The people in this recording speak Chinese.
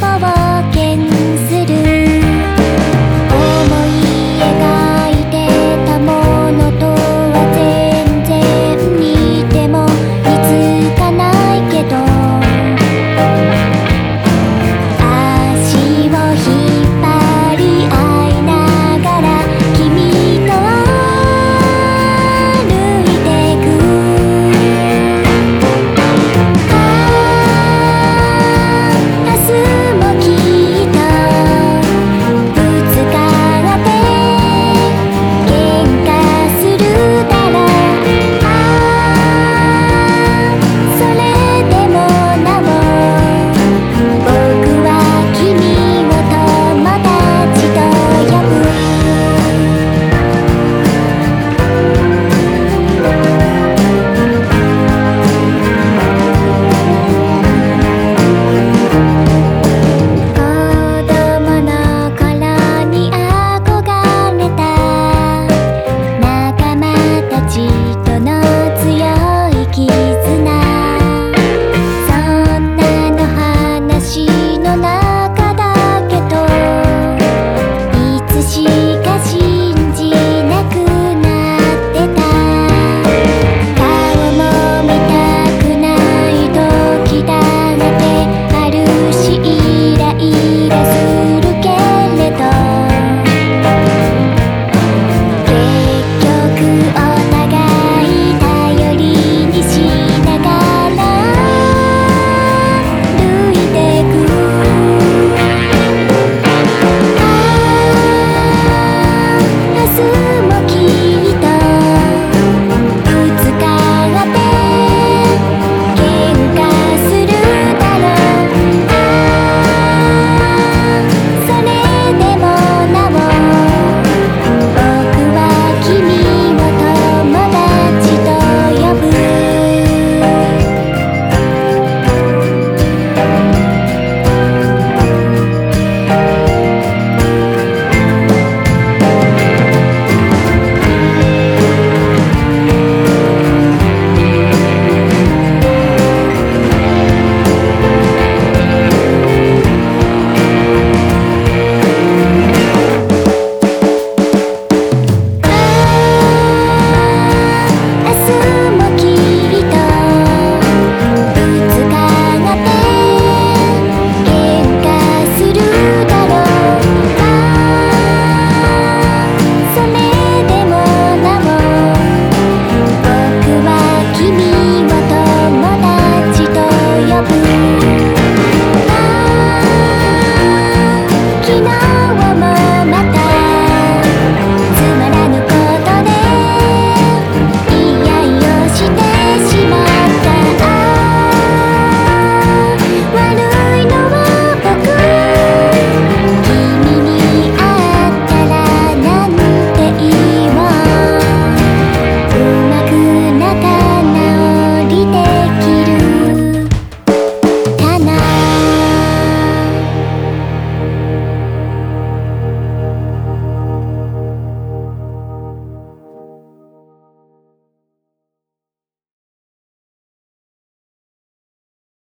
爸爸私